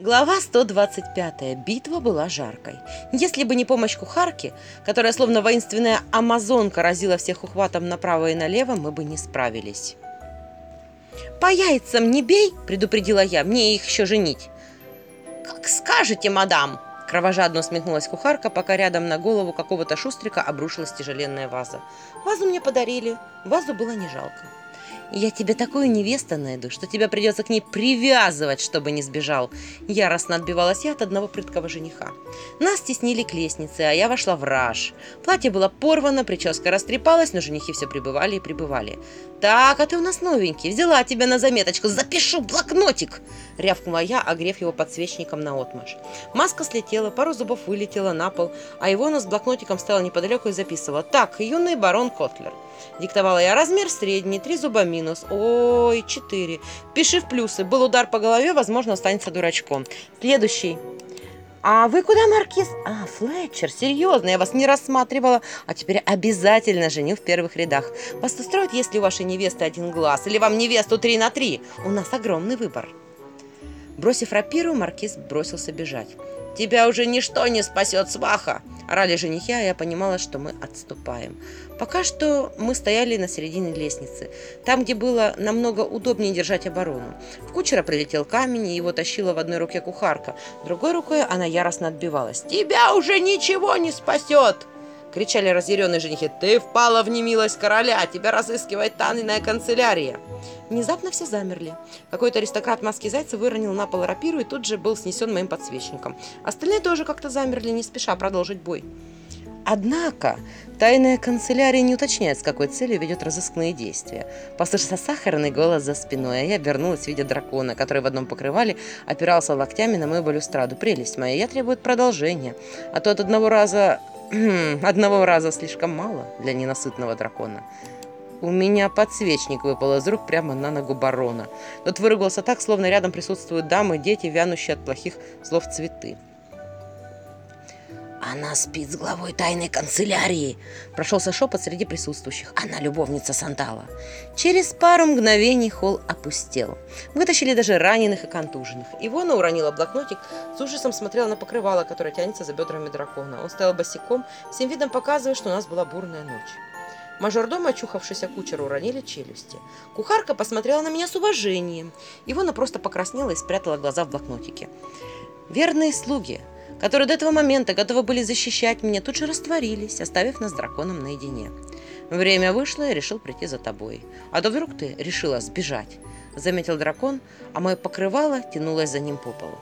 Глава 125. Битва была жаркой. Если бы не помощь кухарки, которая словно воинственная амазонка разила всех ухватом направо и налево, мы бы не справились. «По яйцам не бей!» – предупредила я. «Мне их еще женить!» «Как скажете, мадам!» – кровожадно усмехнулась кухарка, пока рядом на голову какого-то шустрика обрушилась тяжеленная ваза. Вазу мне подарили. Вазу было не жалко. Я тебе такую невесту найду, что тебя придется к ней привязывать, чтобы не сбежал. Яростно отбивалась я от одного прыткого жениха. Нас теснили к лестнице, а я вошла в раж. Платье было порвано, прическа растрепалась, но женихи все прибывали и прибывали. «Так, а ты у нас новенький. Взяла тебя на заметочку. Запишу блокнотик!» Рявкнула я, огрев его подсвечником на отмаш. Маска слетела, пару зубов вылетела на пол, а нос с блокнотиком стоял неподалеку и записывала. «Так, юный барон Котлер». Диктовала я размер средний, три зуба минус. Ой, четыре. Пиши в плюсы. Был удар по голове, возможно, останется дурачком. Следующий. А вы куда, Маркиз? А, Флетчер, серьезно, я вас не рассматривала. А теперь обязательно женю в первых рядах. Вас устроит, если у вашей невесты один глаз? Или вам невесту три на три? У нас огромный выбор. Бросив рапиру, Маркиз бросился бежать. «Тебя уже ничто не спасет, сваха!» Орали женихи, а я понимала, что мы отступаем. Пока что мы стояли на середине лестницы, там, где было намного удобнее держать оборону. В кучера прилетел камень, и его тащила в одной руке кухарка. Другой рукой она яростно отбивалась. «Тебя уже ничего не спасет!» Кричали разъяренные женихи. «Ты впала в немилость короля! Тебя разыскивает тайная канцелярия!» Внезапно все замерли. Какой-то аристократ маски зайца выронил на пол рапиру и тут же был снесен моим подсвечником. Остальные тоже как-то замерли, не спеша продолжить бой. Однако тайная канцелярия не уточняет, с какой целью ведет разыскные действия. Послышался сахарный голос за спиной, а я вернулась в виде дракона, который в одном покрывале опирался локтями на мою балюстраду. Прелесть моя, я требую продолжения, а то от одного раза... одного раза слишком мало для ненасытного дракона. У меня подсвечник выпал из рук прямо на ногу барона. Тот выругался так, словно рядом присутствуют дамы, дети, вянущие от плохих слов цветы. «Она спит с главой тайной канцелярии!» Прошелся шепот среди присутствующих. «Она любовница Сандала!» Через пару мгновений холл опустел. Вытащили даже раненых и контуженных. Ивона уронила блокнотик, с ужасом смотрела на покрывало, которое тянется за бедрами дракона. Он стоял босиком, всем видом показывая, что у нас была бурная ночь. Мажордом, очухавшийся кучер, уронили челюсти. Кухарка посмотрела на меня с уважением. Ивона просто покраснела и спрятала глаза в блокнотике. Верные слуги, которые до этого момента готовы были защищать меня, тут же растворились, оставив нас с драконом наедине. Время вышло, я решил прийти за тобой. А то вдруг ты решила сбежать. Заметил дракон, а мое покрывало тянулось за ним по полу.